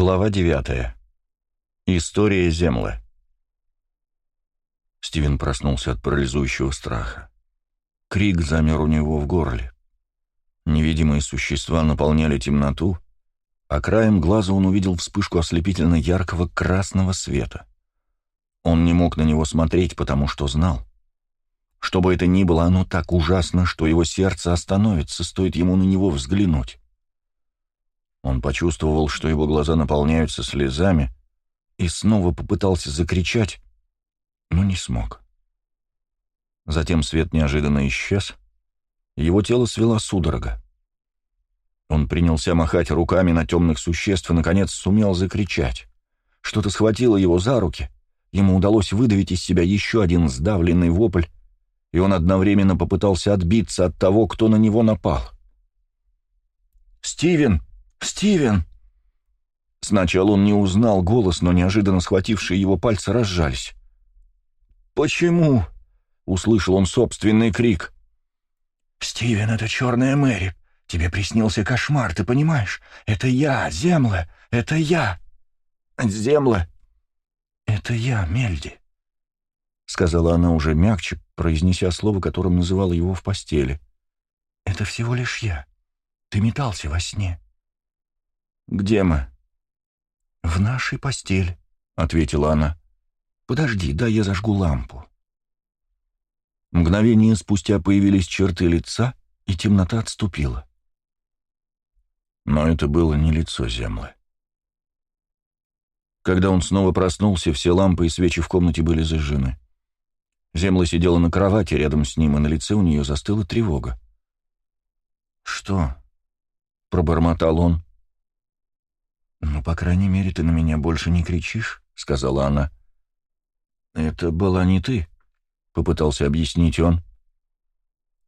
Глава 9. История Землы. Стивен проснулся от парализующего страха. Крик замер у него в горле. Невидимые существа наполняли темноту, а краем глаза он увидел вспышку ослепительно яркого красного света. Он не мог на него смотреть, потому что знал. Что бы это ни было, оно так ужасно, что его сердце остановится, стоит ему на него взглянуть. Он почувствовал, что его глаза наполняются слезами, и снова попытался закричать, но не смог. Затем свет неожиданно исчез, его тело свело судорога. Он принялся махать руками на темных существ и, наконец, сумел закричать. Что-то схватило его за руки, ему удалось выдавить из себя еще один сдавленный вопль, и он одновременно попытался отбиться от того, кто на него напал. «Стивен!» «Стивен!» Сначала он не узнал голос, но неожиданно схватившие его пальцы разжались. «Почему?» — услышал он собственный крик. «Стивен, это черная Мэри. Тебе приснился кошмар, ты понимаешь? Это я, Земля, это я!» «Земля!» «Это я, Мельди», — сказала она уже мягче, произнеся слово, которым называла его в постели. «Это всего лишь я. Ты метался во сне». «Где мы?» «В нашей постели», — ответила она. «Подожди, да я зажгу лампу». Мгновение спустя появились черты лица, и темнота отступила. Но это было не лицо Землы. Когда он снова проснулся, все лампы и свечи в комнате были зажжены. Земла сидела на кровати рядом с ним, и на лице у нее застыла тревога. «Что?» — пробормотал он. «Ну, по крайней мере, ты на меня больше не кричишь», — сказала она. «Это была не ты», — попытался объяснить он.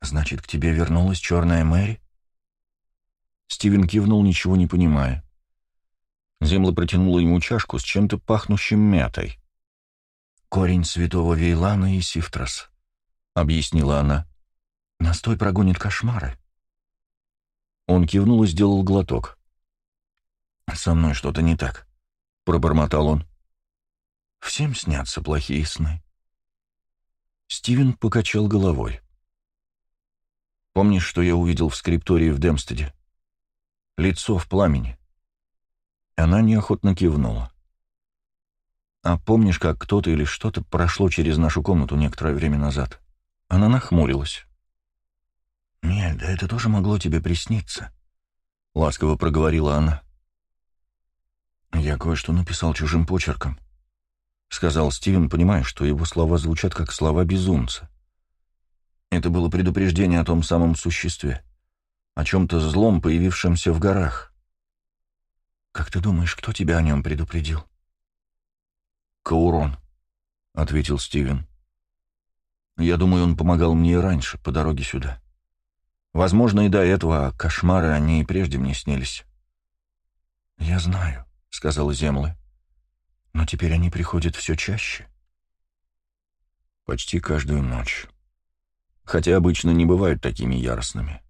«Значит, к тебе вернулась черная Мэри?» Стивен кивнул, ничего не понимая. Земла протянула ему чашку с чем-то пахнущим мятой. «Корень святого Вейлана и Сифтрос», — объяснила она. «Настой прогонит кошмары». Он кивнул и сделал глоток. «Со мной что-то не так», — пробормотал он. «Всем снятся плохие сны». Стивен покачал головой. «Помнишь, что я увидел в скриптории в Демстеде? Лицо в пламени». Она неохотно кивнула. «А помнишь, как кто-то или что-то прошло через нашу комнату некоторое время назад?» Она нахмурилась. «Мель, да это тоже могло тебе присниться», — ласково проговорила она. «Я кое-что написал чужим почерком», — сказал Стивен, понимая, что его слова звучат как слова безумца. Это было предупреждение о том самом существе, о чем-то злом, появившемся в горах. «Как ты думаешь, кто тебя о нем предупредил?» «Каурон», — ответил Стивен. «Я думаю, он помогал мне и раньше, по дороге сюда. Возможно, и до этого, а кошмары они и прежде мне снились». «Я знаю», — сказала Земля. «Но теперь они приходят все чаще». «Почти каждую ночь. Хотя обычно не бывают такими яростными».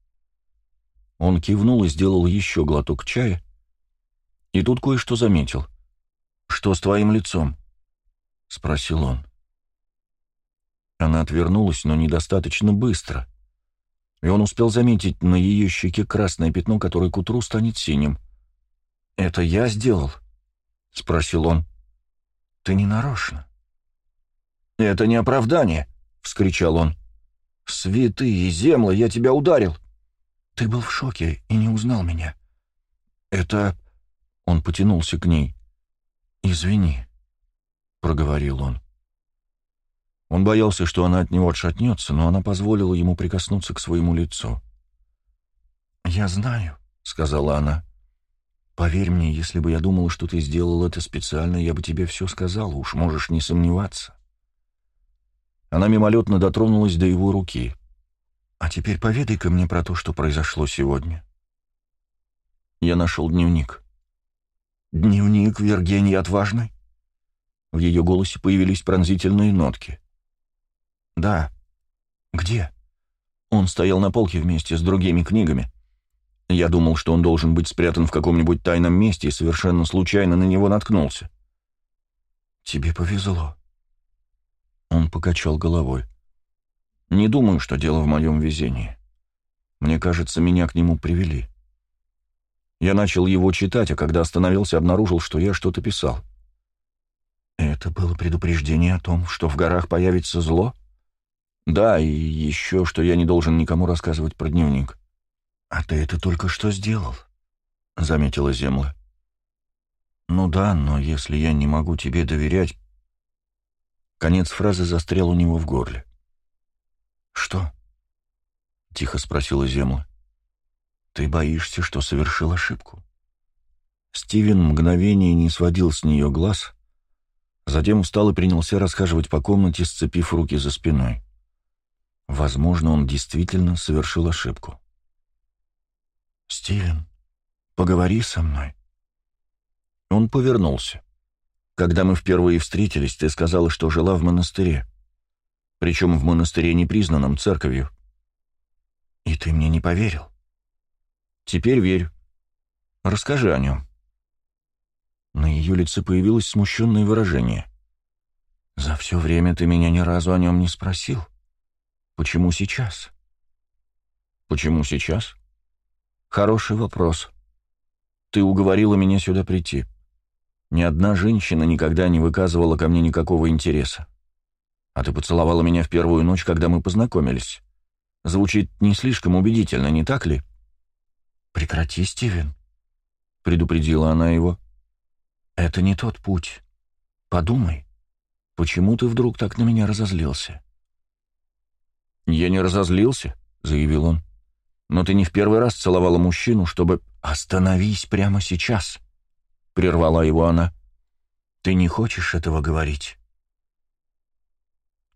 Он кивнул и сделал еще глоток чая, и тут кое-что заметил. «Что с твоим лицом?» — спросил он. Она отвернулась, но недостаточно быстро, и он успел заметить на ее щеке красное пятно, которое к утру станет синим — «Это я сделал?» — спросил он. «Ты не нарочно». «Это не оправдание!» — вскричал он. «Святые земля, я тебя ударил!» «Ты был в шоке и не узнал меня». «Это...» — он потянулся к ней. «Извини», — проговорил он. Он боялся, что она от него отшатнется, но она позволила ему прикоснуться к своему лицу. «Я знаю», — сказала она. Поверь мне, если бы я думал, что ты сделал это специально, я бы тебе все сказал, уж можешь не сомневаться. Она мимолетно дотронулась до его руки. А теперь поведай-ка мне про то, что произошло сегодня. Я нашел дневник. Дневник Вергении Отважной? В ее голосе появились пронзительные нотки. Да. Где? Он стоял на полке вместе с другими книгами. Я думал, что он должен быть спрятан в каком-нибудь тайном месте и совершенно случайно на него наткнулся. Тебе повезло. Он покачал головой. Не думаю, что дело в моем везении. Мне кажется, меня к нему привели. Я начал его читать, а когда остановился, обнаружил, что я что-то писал. Это было предупреждение о том, что в горах появится зло? Да, и еще, что я не должен никому рассказывать про дневник. «А ты это только что сделал», — заметила Земля. «Ну да, но если я не могу тебе доверять...» Конец фразы застрял у него в горле. «Что?» — тихо спросила Земля. «Ты боишься, что совершил ошибку?» Стивен мгновение не сводил с нее глаз, затем устал и принялся расхаживать по комнате, сцепив руки за спиной. Возможно, он действительно совершил ошибку. «Стивен, поговори со мной». Он повернулся. «Когда мы впервые встретились, ты сказала, что жила в монастыре. Причем в монастыре, не признанном церковью. И ты мне не поверил?» «Теперь верю. Расскажи о нем». На ее лице появилось смущенное выражение. «За все время ты меня ни разу о нем не спросил. Почему сейчас?» «Почему сейчас?» Хороший вопрос. Ты уговорила меня сюда прийти. Ни одна женщина никогда не выказывала ко мне никакого интереса. А ты поцеловала меня в первую ночь, когда мы познакомились. Звучит не слишком убедительно, не так ли? «Прекрати, Стивен», — предупредила она его. «Это не тот путь. Подумай, почему ты вдруг так на меня разозлился?» «Я не разозлился», — заявил он. Но ты не в первый раз целовала мужчину, чтобы... «Остановись прямо сейчас!» — прервала его она. «Ты не хочешь этого говорить?»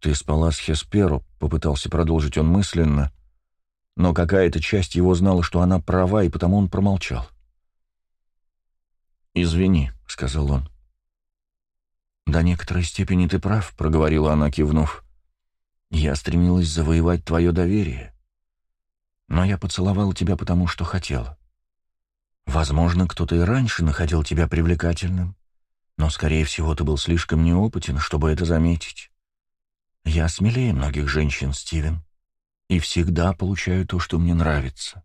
«Ты спала с Хесперу», — попытался продолжить он мысленно, но какая-то часть его знала, что она права, и потому он промолчал. «Извини», — сказал он. «До некоторой степени ты прав», — проговорила она, кивнув. «Я стремилась завоевать твое доверие но я поцеловал тебя потому, что хотел. Возможно, кто-то и раньше находил тебя привлекательным, но, скорее всего, ты был слишком неопытен, чтобы это заметить. Я смелее многих женщин, Стивен, и всегда получаю то, что мне нравится.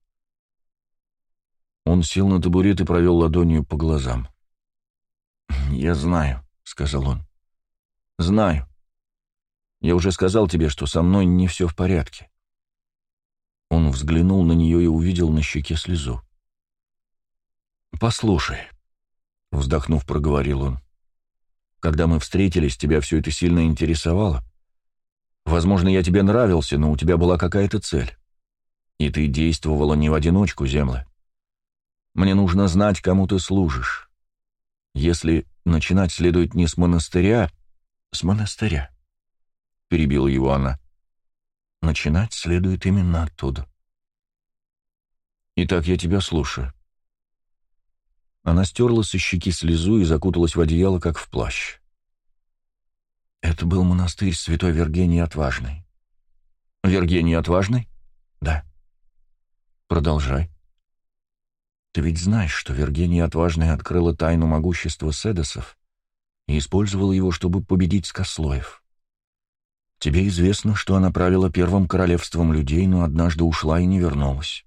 Он сел на табурет и провел ладонью по глазам. «Я знаю», — сказал он. «Знаю. Я уже сказал тебе, что со мной не все в порядке. Он взглянул на нее и увидел на щеке слезу. «Послушай», — вздохнув, проговорил он, — «когда мы встретились, тебя все это сильно интересовало. Возможно, я тебе нравился, но у тебя была какая-то цель. И ты действовала не в одиночку, Земля. Мне нужно знать, кому ты служишь. Если начинать следует не с монастыря, с монастыря», — перебила его она. Начинать следует именно оттуда. Итак, я тебя слушаю. Она стерла со щеки слезу и закуталась в одеяло, как в плащ. Это был монастырь святой Вергении Отважной. Вергении Отважной? Да. Продолжай. Ты ведь знаешь, что Вергения Отважная открыла тайну могущества Седосов и использовала его, чтобы победить Скослоев. Тебе известно, что она правила первым королевством людей, но однажды ушла и не вернулась.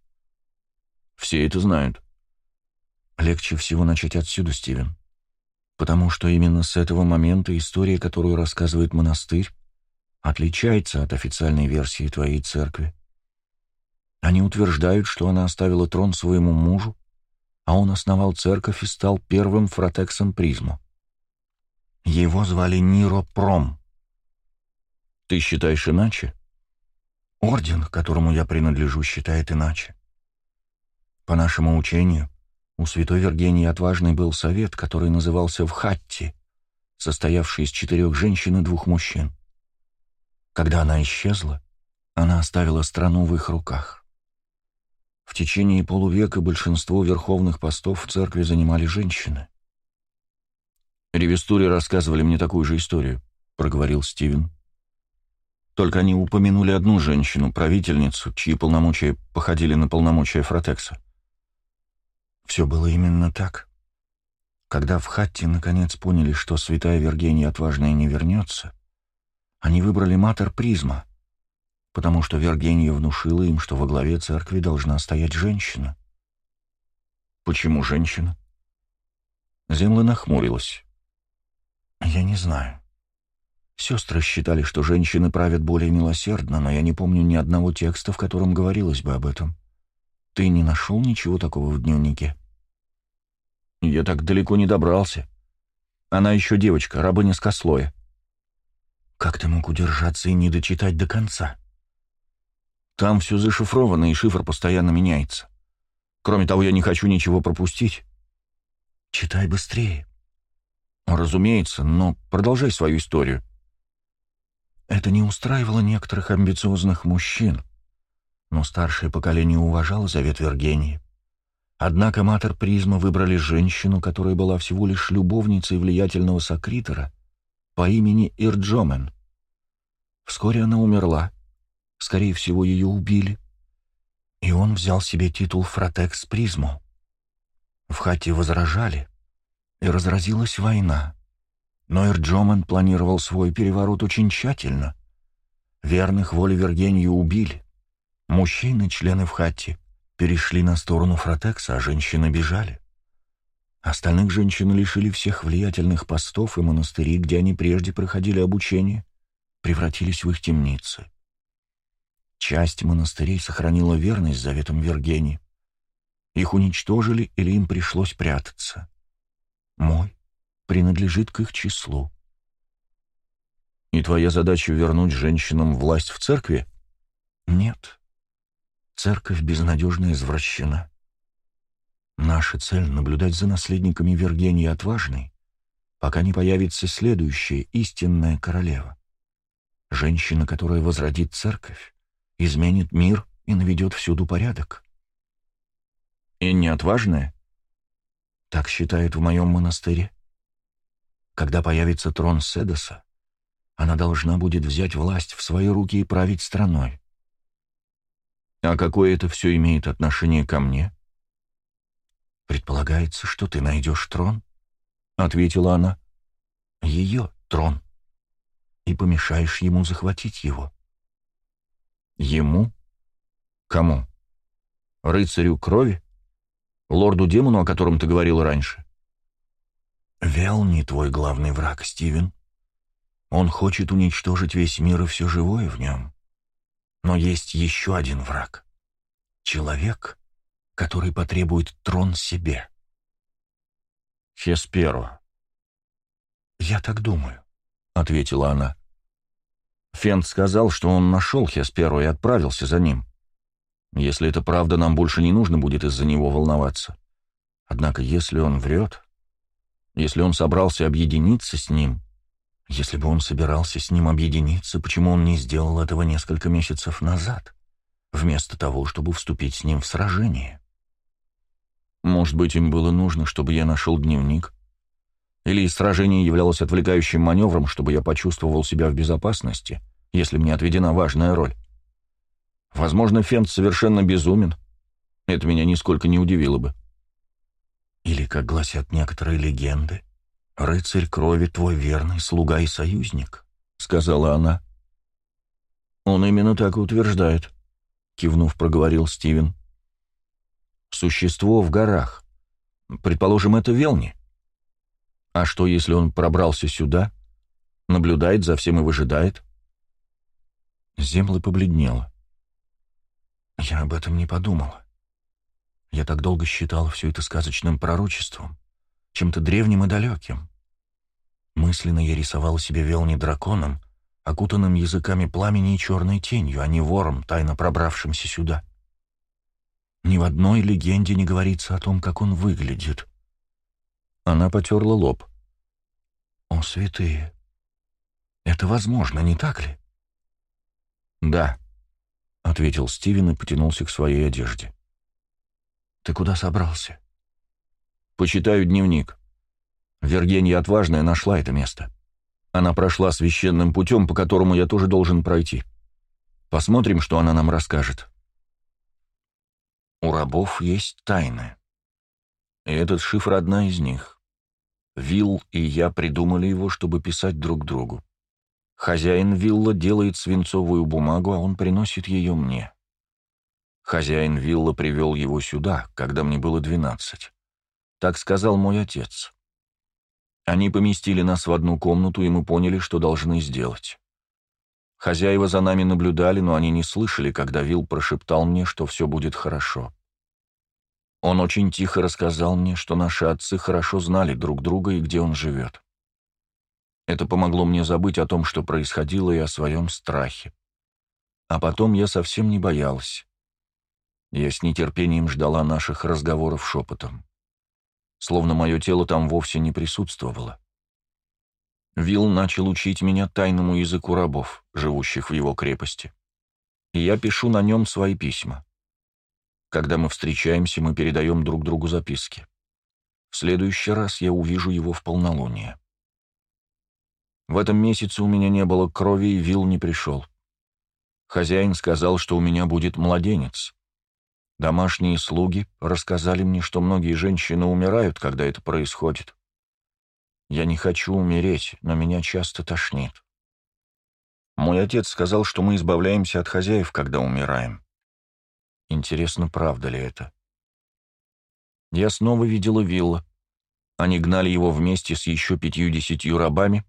Все это знают. Легче всего начать отсюда, Стивен. Потому что именно с этого момента история, которую рассказывает монастырь, отличается от официальной версии твоей церкви. Они утверждают, что она оставила трон своему мужу, а он основал церковь и стал первым фротексом призму. Его звали Ниро Пром — ты считаешь иначе? Орден, которому я принадлежу, считает иначе. По нашему учению, у святой Вергении Отважный был совет, который назывался Вхатти, состоявший из четырех женщин и двух мужчин. Когда она исчезла, она оставила страну в их руках. В течение полувека большинство верховных постов в церкви занимали женщины. «Ревестуре рассказывали мне такую же историю», — проговорил Стивен. Только они упомянули одну женщину, правительницу, чьи полномочия походили на полномочия Фротекса. Все было именно так. Когда в Хатте наконец поняли, что святая Вергения отважная не вернется, они выбрали Матер Призма, потому что Вергения внушила им, что во главе церкви должна стоять женщина. Почему женщина? Земля нахмурилась. Я не знаю. Сестры считали, что женщины правят более милосердно, но я не помню ни одного текста, в котором говорилось бы об этом. Ты не нашел ничего такого в дневнике? Я так далеко не добрался. Она еще девочка, рабыня с кослоя. Как ты мог удержаться и не дочитать до конца? Там все зашифровано, и шифр постоянно меняется. Кроме того, я не хочу ничего пропустить. Читай быстрее. Разумеется, но продолжай свою историю. Это не устраивало некоторых амбициозных мужчин, но старшее поколение уважало завет Вергении. Однако Матер Призма выбрали женщину, которая была всего лишь любовницей влиятельного сокритора по имени Ирджомен. Вскоре она умерла, скорее всего, ее убили, и он взял себе титул Фротекс Призму. В хате возражали, и разразилась война. Но Эрджоман планировал свой переворот очень тщательно. Верных воле Вергению убили. Мужчины, члены в хате, перешли на сторону Фротекса, а женщины бежали. Остальных женщин лишили всех влиятельных постов и монастырей, где они прежде проходили обучение, превратились в их темницы. Часть монастырей сохранила верность заветам Вергении, их уничтожили или им пришлось прятаться. Мой принадлежит к их числу. И твоя задача вернуть женщинам власть в церкви? Нет. Церковь безнадежно извращена. Наша цель — наблюдать за наследниками Вергении Отважной, пока не появится следующая истинная королева. Женщина, которая возродит церковь, изменит мир и наведет всюду порядок. Энни отважная? Так считают в моем монастыре. Когда появится трон Седоса, она должна будет взять власть в свои руки и править страной. А какое это все имеет отношение ко мне? Предполагается, что ты найдешь трон, — ответила она. Ее трон. И помешаешь ему захватить его. Ему? Кому? Рыцарю крови? Лорду-демону, о котором ты говорил раньше?» «Вел не твой главный враг, Стивен. Он хочет уничтожить весь мир и все живое в нем. Но есть еще один враг. Человек, который потребует трон себе». «Хесперо». «Я так думаю», — ответила она. Фент сказал, что он нашел Хесперо и отправился за ним. Если это правда, нам больше не нужно будет из-за него волноваться. Однако если он врет, если он собрался объединиться с ним, если бы он собирался с ним объединиться, почему он не сделал этого несколько месяцев назад, вместо того, чтобы вступить с ним в сражение? Может быть, им было нужно, чтобы я нашел дневник? Или сражение являлось отвлекающим маневром, чтобы я почувствовал себя в безопасности, если мне отведена важная роль? Возможно, Фент совершенно безумен. Это меня нисколько не удивило бы. Или, как гласят некоторые легенды, «Рыцарь крови твой верный слуга и союзник», — сказала она. «Он именно так и утверждает», — кивнув, проговорил Стивен. «Существо в горах. Предположим, это Велни. А что, если он пробрался сюда, наблюдает за всем и выжидает?» Земля побледнела. Я об этом не подумала. Я так долго считала все это сказочным пророчеством, чем-то древним и далеким. Мысленно я рисовала себе Велни драконом, окутанным языками пламени и черной тенью, а не вором, тайно пробравшимся сюда. Ни в одной легенде не говорится о том, как он выглядит. Она потерла лоб. О, святые! Это возможно, не так ли? Да. — ответил Стивен и потянулся к своей одежде. «Ты куда собрался?» «Почитаю дневник. Вергения Отважная нашла это место. Она прошла священным путем, по которому я тоже должен пройти. Посмотрим, что она нам расскажет». «У рабов есть тайны», И этот шифр одна из них. Вилл и я придумали его, чтобы писать друг другу. Хозяин вилла делает свинцовую бумагу, а он приносит ее мне. Хозяин вилла привел его сюда, когда мне было двенадцать. Так сказал мой отец. Они поместили нас в одну комнату, и мы поняли, что должны сделать. Хозяева за нами наблюдали, но они не слышали, когда Вилл прошептал мне, что все будет хорошо. Он очень тихо рассказал мне, что наши отцы хорошо знали друг друга и где он живет. Это помогло мне забыть о том, что происходило, и о своем страхе. А потом я совсем не боялась. Я с нетерпением ждала наших разговоров шепотом. Словно мое тело там вовсе не присутствовало. Вилл начал учить меня тайному языку рабов, живущих в его крепости. И я пишу на нем свои письма. Когда мы встречаемся, мы передаем друг другу записки. В следующий раз я увижу его в полнолуние. В этом месяце у меня не было крови, и Вил не пришел. Хозяин сказал, что у меня будет младенец. Домашние слуги рассказали мне, что многие женщины умирают, когда это происходит. Я не хочу умереть, но меня часто тошнит. Мой отец сказал, что мы избавляемся от хозяев, когда умираем. Интересно, правда ли это? Я снова видела Вилла. Они гнали его вместе с еще пятью-десятью рабами.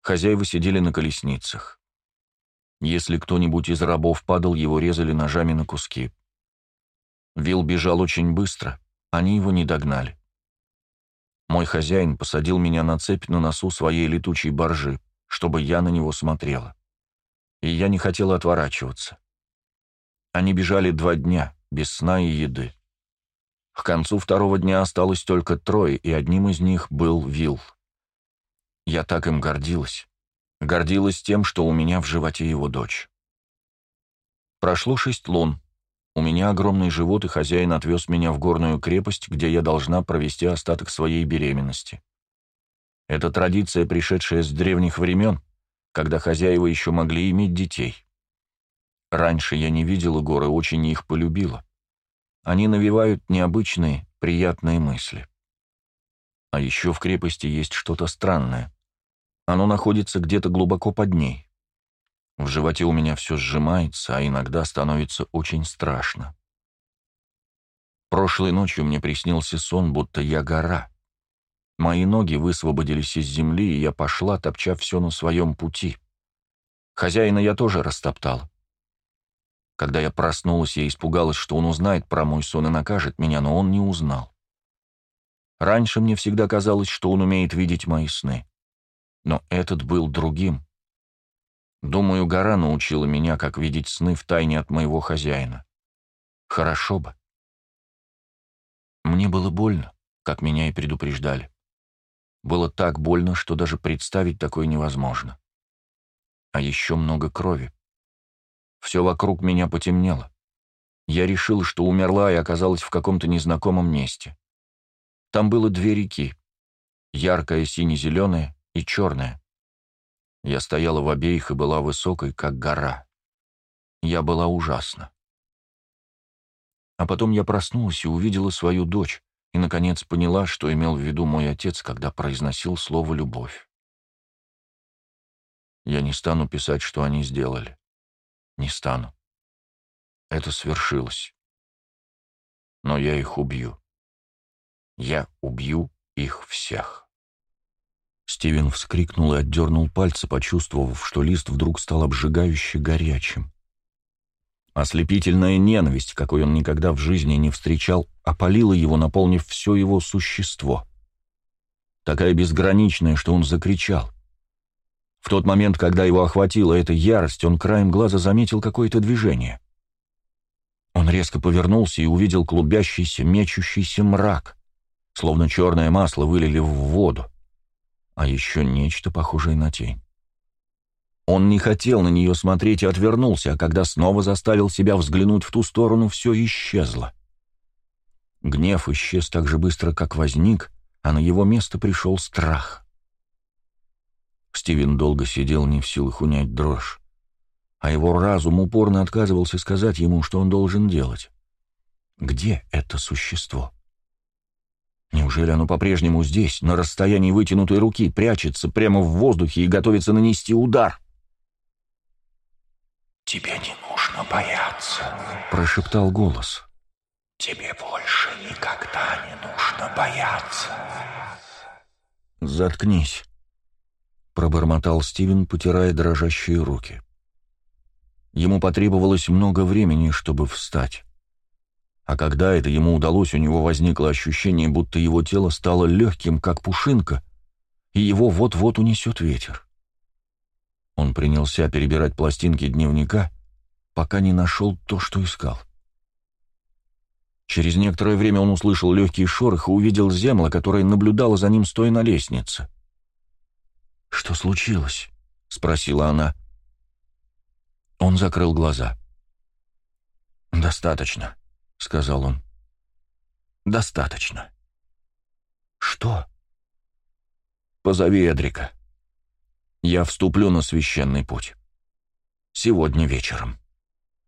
Хозяева сидели на колесницах. Если кто-нибудь из рабов падал, его резали ножами на куски. Вилл бежал очень быстро, они его не догнали. Мой хозяин посадил меня на цепь на носу своей летучей баржи, чтобы я на него смотрела. И я не хотела отворачиваться. Они бежали два дня, без сна и еды. К концу второго дня осталось только трое, и одним из них был Вилл. Я так им гордилась. Гордилась тем, что у меня в животе его дочь. Прошло шесть лун. У меня огромный живот, и хозяин отвез меня в горную крепость, где я должна провести остаток своей беременности. Это традиция, пришедшая с древних времен, когда хозяева еще могли иметь детей. Раньше я не видела горы, очень их полюбила. Они навевают необычные, приятные мысли. А еще в крепости есть что-то странное. Оно находится где-то глубоко под ней. В животе у меня все сжимается, а иногда становится очень страшно. Прошлой ночью мне приснился сон, будто я гора. Мои ноги высвободились из земли, и я пошла, топча все на своем пути. Хозяина я тоже растоптала. Когда я проснулась, я испугалась, что он узнает про мой сон и накажет меня, но он не узнал. Раньше мне всегда казалось, что он умеет видеть мои сны. Но этот был другим. Думаю, гора научила меня, как видеть сны в тайне от моего хозяина. Хорошо бы. Мне было больно, как меня и предупреждали. Было так больно, что даже представить такое невозможно. А еще много крови. Все вокруг меня потемнело. Я решил, что умерла и оказалась в каком-то незнакомом месте. Там было две реки. Яркая сине-зеленая и черная. Я стояла в обеих и была высокой, как гора. Я была ужасна. А потом я проснулась и увидела свою дочь, и, наконец, поняла, что имел в виду мой отец, когда произносил слово «любовь». Я не стану писать, что они сделали. Не стану. Это свершилось. Но я их убью. Я убью их всех. Стивен вскрикнул и отдернул пальцы, почувствовав, что лист вдруг стал обжигающе горячим. Ослепительная ненависть, какой он никогда в жизни не встречал, опалила его, наполнив все его существо. Такая безграничная, что он закричал. В тот момент, когда его охватила эта ярость, он краем глаза заметил какое-то движение. Он резко повернулся и увидел клубящийся, мечущийся мрак, словно черное масло вылили в воду, а еще нечто похожее на тень. Он не хотел на нее смотреть и отвернулся, а когда снова заставил себя взглянуть в ту сторону, все исчезло. Гнев исчез так же быстро, как возник, а на его место пришел страх. Стивен долго сидел не в силах унять дрожь, а его разум упорно отказывался сказать ему, что он должен делать. Где это существо? Неужели оно по-прежнему здесь, на расстоянии вытянутой руки, прячется прямо в воздухе и готовится нанести удар? «Тебе не нужно бояться», — прошептал голос. «Тебе больше никогда не нужно бояться». «Заткнись», — пробормотал Стивен, потирая дрожащие руки. Ему потребовалось много времени, чтобы встать. А когда это ему удалось, у него возникло ощущение, будто его тело стало легким, как пушинка, и его вот-вот унесет ветер. Он принялся перебирать пластинки дневника, пока не нашел то, что искал. Через некоторое время он услышал легкий шорох и увидел землю, которая наблюдала за ним, стоя на лестнице. «Что случилось?» — спросила она. Он закрыл глаза. «Достаточно», — сказал он. «Достаточно». «Что?» «Позови Эдрика. Я вступлю на священный путь. Сегодня вечером».